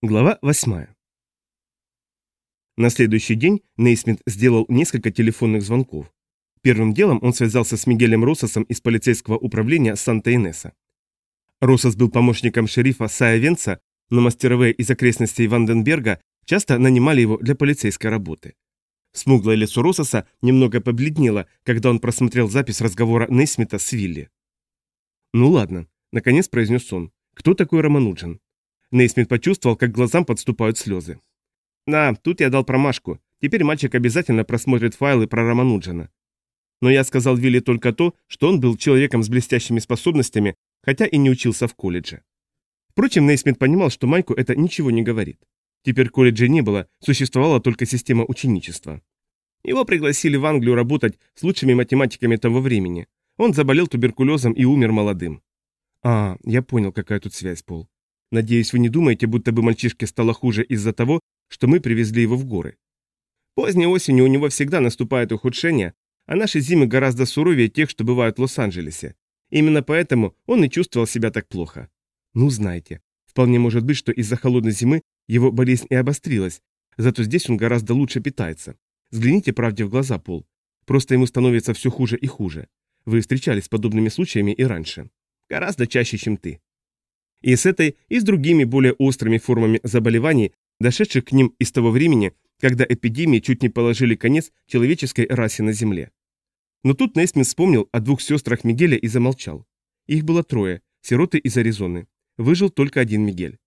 Глава 8. На следующий день Нейсмит сделал несколько телефонных звонков. Первым делом он связался с Мигелем Рососом из полицейского управления Санта-Инеса. Росос был помощником шерифа Сая Венца, но мастеровые из окрестностей Ванденберга часто нанимали его для полицейской работы. Смуглое лицо Рососа немного побледнело, когда он просмотрел запись разговора Нейсмита с Вилли. «Ну ладно», — наконец произнес он. «Кто такой Романуджин?» Нейсмит почувствовал, как глазам подступают слезы. «Да, тут я дал промашку. Теперь мальчик обязательно просмотрит файлы про Романуджина. Но я сказал Вилли только то, что он был человеком с блестящими способностями, хотя и не учился в колледже. Впрочем, Нейсмит понимал, что Майку это ничего не говорит. Теперь колледжа не было, существовала только система ученичества. Его пригласили в Англию работать с лучшими математиками того времени. Он заболел туберкулезом и умер молодым. А, я понял, какая тут связь, Пол. Надеюсь, вы не думаете, будто бы мальчишке стало хуже из-за того, что мы привезли его в горы. Поздней осенью у него всегда наступает ухудшение, а наши зимы гораздо суровее тех, что бывают в Лос-Анджелесе. Именно поэтому он и чувствовал себя так плохо. Ну, знаете, вполне может быть, что из-за холодной зимы его болезнь и обострилась, зато здесь он гораздо лучше питается. Взгляните правде в глаза, Пол. Просто ему становится все хуже и хуже. Вы встречались с подобными случаями и раньше. Гораздо чаще, чем ты. И с этой, и с другими более острыми формами заболеваний, дошедших к ним из того времени, когда эпидемии чуть не положили конец человеческой расе на Земле. Но тут Нейсмит вспомнил о двух сестрах Мигеля и замолчал. Их было трое, сироты из Аризоны. Выжил только один Мигель.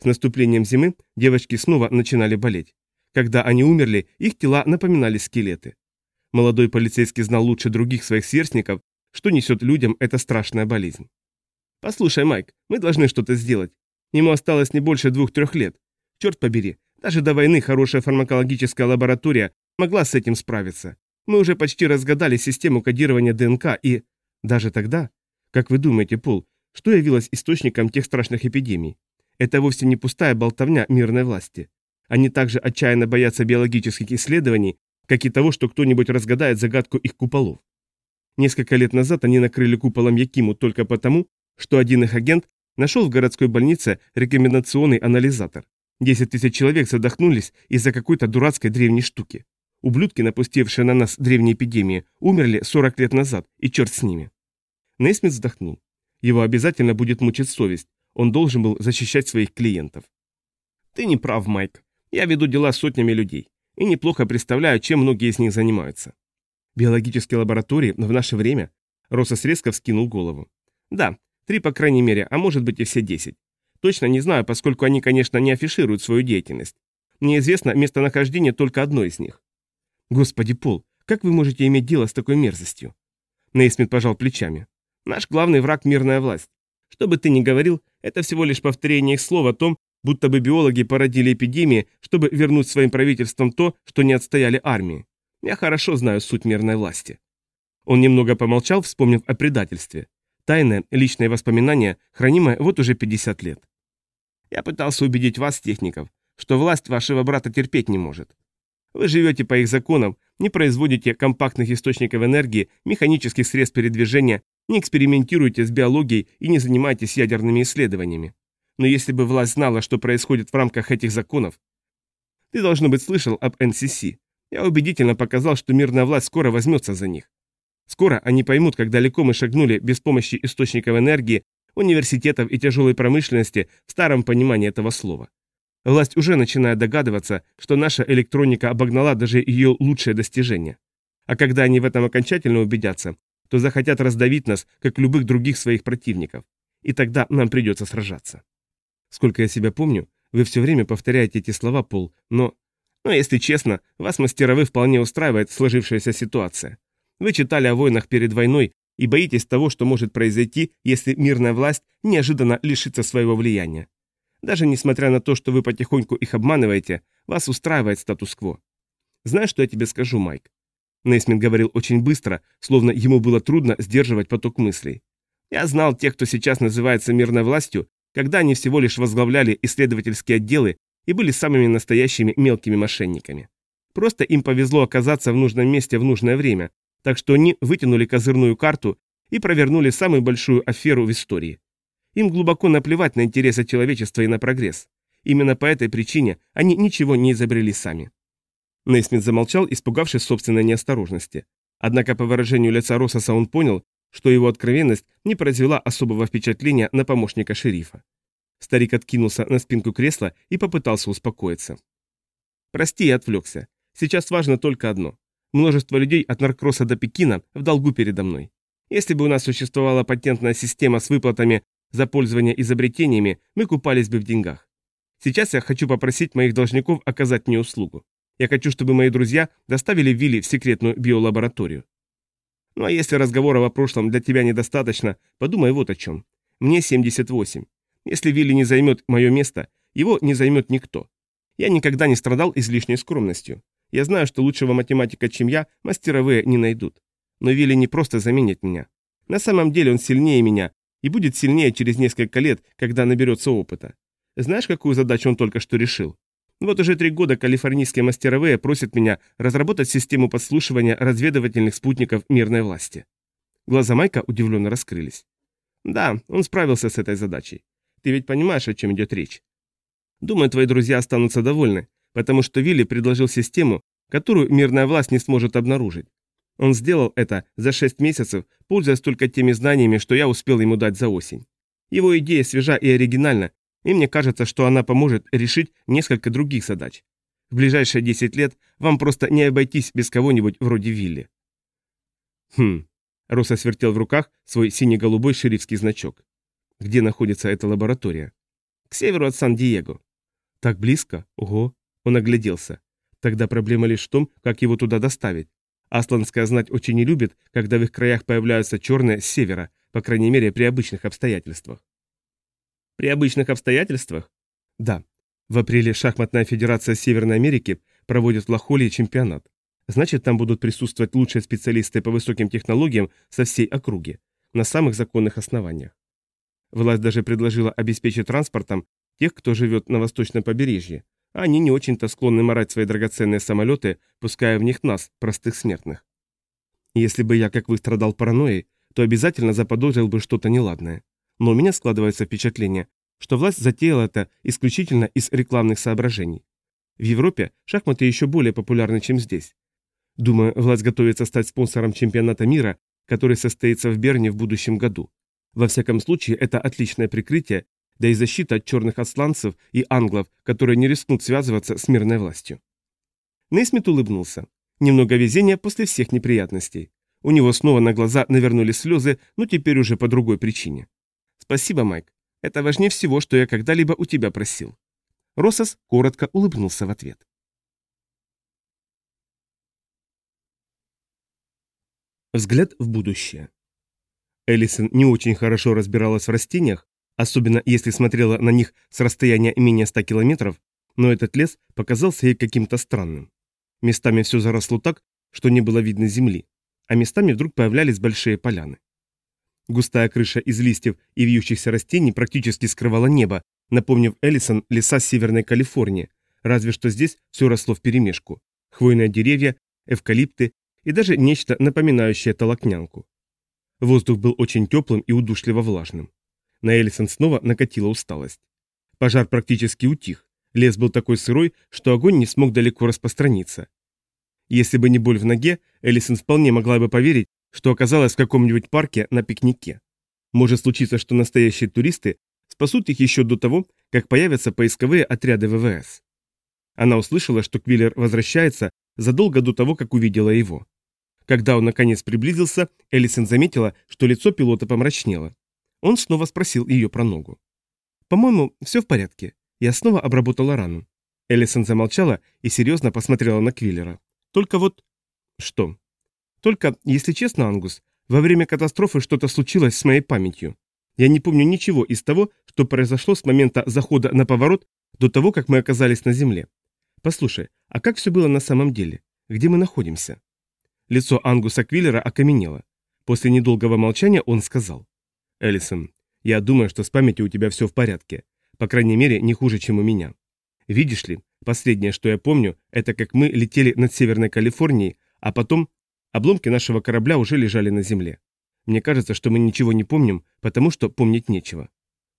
С наступлением зимы девочки снова начинали болеть. Когда они умерли, их тела напоминали скелеты. Молодой полицейский знал лучше других своих сверстников, что несет людям эта страшная болезнь. «Послушай, Майк, мы должны что-то сделать. Ему осталось не больше двух-трех лет. Черт побери, даже до войны хорошая фармакологическая лаборатория могла с этим справиться. Мы уже почти разгадали систему кодирования ДНК и... Даже тогда... Как вы думаете, Пол, что явилось источником тех страшных эпидемий? Это вовсе не пустая болтовня мирной власти. Они также отчаянно боятся биологических исследований, как и того, что кто-нибудь разгадает загадку их куполов. Несколько лет назад они накрыли куполом Якиму только потому, что один их агент нашел в городской больнице рекомендационный анализатор. 10 тысяч человек задохнулись из-за какой-то дурацкой древней штуки. Ублюдки, напустившие на нас древние эпидемии, умерли 40 лет назад, и черт с ними. Нейсмит вздохнул. Его обязательно будет мучить совесть. Он должен был защищать своих клиентов. Ты не прав, Майк. Я веду дела с сотнями людей. И неплохо представляю, чем многие из них занимаются. Биологические лаборатории в наше время... Росос резко вскинул голову. Да, Три, по крайней мере, а может быть и все десять. Точно не знаю, поскольку они, конечно, не афишируют свою деятельность. Мне известно местонахождение только одной из них. Господи, Пол, как вы можете иметь дело с такой мерзостью? Нейсмит пожал плечами. Наш главный враг – мирная власть. Что бы ты ни говорил, это всего лишь повторение их слов о том, будто бы биологи породили эпидемии, чтобы вернуть своим правительствам то, что не отстояли армии. Я хорошо знаю суть мирной власти. Он немного помолчал, вспомнив о предательстве. Тайное, личное воспоминание, хранимое вот уже 50 лет. Я пытался убедить вас, техников, что власть вашего брата терпеть не может. Вы живете по их законам, не производите компактных источников энергии, механических средств передвижения, не экспериментируете с биологией и не занимаетесь ядерными исследованиями. Но если бы власть знала, что происходит в рамках этих законов... Ты, должно быть, слышал об НСС. Я убедительно показал, что мирная власть скоро возьмется за них. Скоро они поймут, как далеко мы шагнули без помощи источников энергии, университетов и тяжелой промышленности в старом понимании этого слова. Власть уже начинает догадываться, что наша электроника обогнала даже ее лучшие достижения. А когда они в этом окончательно убедятся, то захотят раздавить нас, как любых других своих противников. И тогда нам придется сражаться. Сколько я себя помню, вы все время повторяете эти слова, Пол, но... Но, если честно, вас, мастеровых, вполне устраивает сложившаяся ситуация. Вы читали о войнах перед войной и боитесь того, что может произойти, если мирная власть неожиданно лишится своего влияния. Даже несмотря на то, что вы потихоньку их обманываете, вас устраивает статус-кво. Знаешь, что я тебе скажу, Майк? Нейсмит говорил очень быстро, словно ему было трудно сдерживать поток мыслей. Я знал тех, кто сейчас называется мирной властью, когда они всего лишь возглавляли исследовательские отделы и были самыми настоящими мелкими мошенниками. Просто им повезло оказаться в нужном месте в нужное время, так что они вытянули козырную карту и провернули самую большую аферу в истории. Им глубоко наплевать на интересы человечества и на прогресс. Именно по этой причине они ничего не изобрели сами. Нейсмит замолчал, испугавшись собственной неосторожности. Однако по выражению лица Рососа он понял, что его откровенность не произвела особого впечатления на помощника шерифа. Старик откинулся на спинку кресла и попытался успокоиться. «Прости, я отвлекся. Сейчас важно только одно. Множество людей от Наркроса до Пекина в долгу передо мной. Если бы у нас существовала патентная система с выплатами за пользование изобретениями, мы купались бы в деньгах. Сейчас я хочу попросить моих должников оказать мне услугу. Я хочу, чтобы мои друзья доставили Вилли в секретную биолабораторию. Ну а если разговоров о прошлом для тебя недостаточно, подумай вот о чем. Мне 78. Если Вилли не займет мое место, его не займет никто. Я никогда не страдал излишней скромностью. Я знаю, что лучшего математика, чем я, мастеровые не найдут. Но Вилли не просто заменит меня. На самом деле он сильнее меня и будет сильнее через несколько лет, когда наберется опыта. Знаешь, какую задачу он только что решил? Вот уже три года калифорнийские мастеровые просят меня разработать систему подслушивания разведывательных спутников мирной власти. Глаза Майка удивленно раскрылись. Да, он справился с этой задачей. Ты ведь понимаешь, о чем идет речь? Думаю, твои друзья останутся довольны, потому что Вилли предложил систему, которую мирная власть не сможет обнаружить. Он сделал это за шесть месяцев, пользуясь только теми знаниями, что я успел ему дать за осень. Его идея свежа и оригинальна, и мне кажется, что она поможет решить несколько других задач. В ближайшие 10 лет вам просто не обойтись без кого-нибудь вроде Вилли. Хм. Роса свертел в руках свой сине-голубой шерифский значок. Где находится эта лаборатория? К северу от Сан-Диего. Так близко? Ого. Он огляделся. Тогда проблема лишь в том, как его туда доставить. Асланская знать очень не любит, когда в их краях появляются черные с севера, по крайней мере при обычных обстоятельствах. При обычных обстоятельствах? Да. В апреле шахматная федерация Северной Америки проводит в Лохоле чемпионат. Значит, там будут присутствовать лучшие специалисты по высоким технологиям со всей округи, на самых законных основаниях. Власть даже предложила обеспечить транспортом тех, кто живет на восточном побережье, они не очень-то склонны морать свои драгоценные самолеты, пуская в них нас, простых смертных. Если бы я, как вы, страдал паранойей, то обязательно заподозрил бы что-то неладное но у меня складывается впечатление, что власть затеяла это исключительно из рекламных соображений. В Европе шахматы еще более популярны, чем здесь. Думаю, власть готовится стать спонсором чемпионата мира, который состоится в Берне в будущем году. Во всяком случае, это отличное прикрытие, да и защита от черных асланцев и англов, которые не рискнут связываться с мирной властью. Нейсмит улыбнулся. Немного везения после всех неприятностей. У него снова на глаза навернулись слезы, но теперь уже по другой причине. «Спасибо, Майк. Это важнее всего, что я когда-либо у тебя просил». Росос коротко улыбнулся в ответ. Взгляд в будущее. Элисон не очень хорошо разбиралась в растениях, особенно если смотрела на них с расстояния менее 100 километров, но этот лес показался ей каким-то странным. Местами все заросло так, что не было видно земли, а местами вдруг появлялись большие поляны. Густая крыша из листьев и вьющихся растений практически скрывала небо, напомнив Эллисон леса Северной Калифорнии, разве что здесь все росло вперемешку. Хвойные деревья, эвкалипты и даже нечто напоминающее толокнянку. Воздух был очень теплым и удушливо влажным. На Эллисон снова накатила усталость. Пожар практически утих. Лес был такой сырой, что огонь не смог далеко распространиться. Если бы не боль в ноге, Эллисон вполне могла бы поверить, что оказалась в каком-нибудь парке на пикнике. Может случиться, что настоящие туристы спасут их еще до того, как появятся поисковые отряды ВВС. Она услышала, что Квиллер возвращается задолго до того, как увидела его. Когда он наконец приблизился, Элисон заметила, что лицо пилота помрачнело. Он снова спросил ее про ногу. «По-моему, все в порядке. Я снова обработала рану». Элисон замолчала и серьезно посмотрела на Квиллера. «Только вот...» «Что?» Только, если честно, Ангус, во время катастрофы что-то случилось с моей памятью. Я не помню ничего из того, что произошло с момента захода на поворот до того, как мы оказались на земле. Послушай, а как все было на самом деле? Где мы находимся?» Лицо Ангуса Квиллера окаменело. После недолгого молчания он сказал. «Эллисон, я думаю, что с памятью у тебя все в порядке. По крайней мере, не хуже, чем у меня. Видишь ли, последнее, что я помню, это как мы летели над Северной Калифорнией, а потом Обломки нашего корабля уже лежали на земле. Мне кажется, что мы ничего не помним, потому что помнить нечего.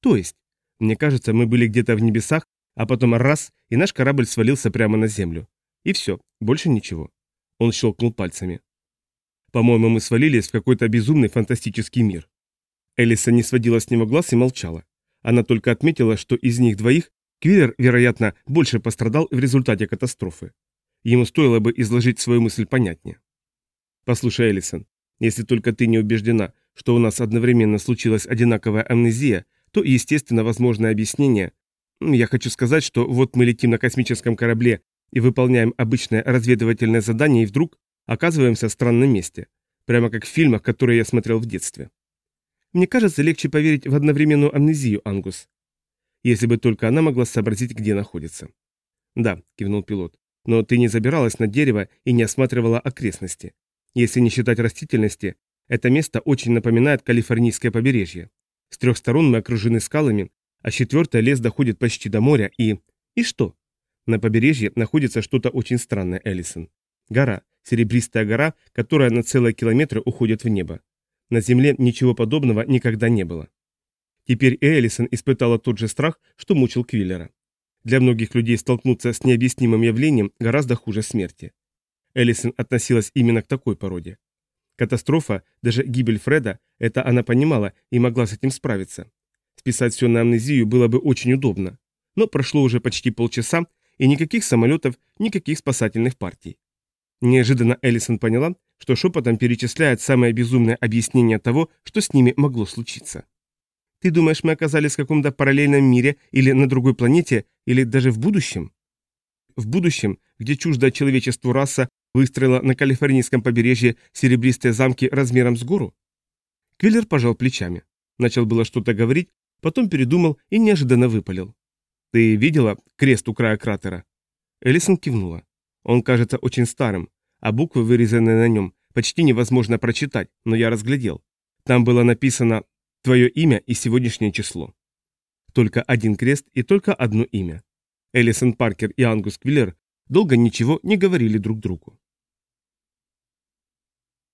То есть, мне кажется, мы были где-то в небесах А потом раз, и наш корабль свалился прямо на землю. И все, больше ничего. Он щелкнул пальцами. По-моему, мы свалились в какой-то безумный фантастический мир. Элиса не сводила с него глаз и молчала. Она только отметила, что из них двоих Квиллер, вероятно, больше пострадал в результате катастрофы. Ему стоило бы изложить свою мысль понятнее. «Послушай, Элисон, если только ты не убеждена, что у нас одновременно случилась одинаковая амнезия, то, естественно, возможное объяснение. Я хочу сказать, что вот мы летим на космическом корабле и выполняем обычное разведывательное задание, и вдруг оказываемся в странном месте. Прямо как в фильмах, которые я смотрел в детстве. Мне кажется, легче поверить в одновременную амнезию, Ангус. Если бы только она могла сообразить, где находится. Да, кивнул пилот. Но ты не забиралась на дерево и не осматривала окрестности. Если не считать растительности, это место очень напоминает калифорнийское побережье. С трех сторон мы окружены скалами, а с четвертой лес доходит почти до моря и... И что? На побережье находится что-то очень странное, Эллисон. Гора, серебристая гора, которая на целые километры уходит в небо. На Земле ничего подобного никогда не было. Теперь Эллисон испытала тот же страх, что мучил Квиллера. Для многих людей столкнуться с необъяснимым явлением гораздо хуже смерти. Эллисон относилась именно к такой породе. Катастрофа, даже гибель Фреда, это она понимала и могла с этим справиться. Списать все на амнезию было бы очень удобно. Но прошло уже почти полчаса, и никаких самолетов, никаких спасательных партий. Неожиданно Эллисон поняла, что шепотом перечисляет самое безумное объяснение того, что с ними могло случиться. «Ты думаешь, мы оказались в каком-то параллельном мире или на другой планете, или даже в будущем?» В будущем, где чуждая человечеству раса выстроила на калифорнийском побережье серебристые замки размером с гору? Квиллер пожал плечами. Начал было что-то говорить, потом передумал и неожиданно выпалил. «Ты видела крест у края кратера?» Элисон кивнула. Он кажется очень старым, а буквы, вырезанные на нем, почти невозможно прочитать, но я разглядел. Там было написано «Твое имя и сегодняшнее число». Только один крест и только одно имя. Элисон Паркер и Ангус Квиллер долго ничего не говорили друг другу.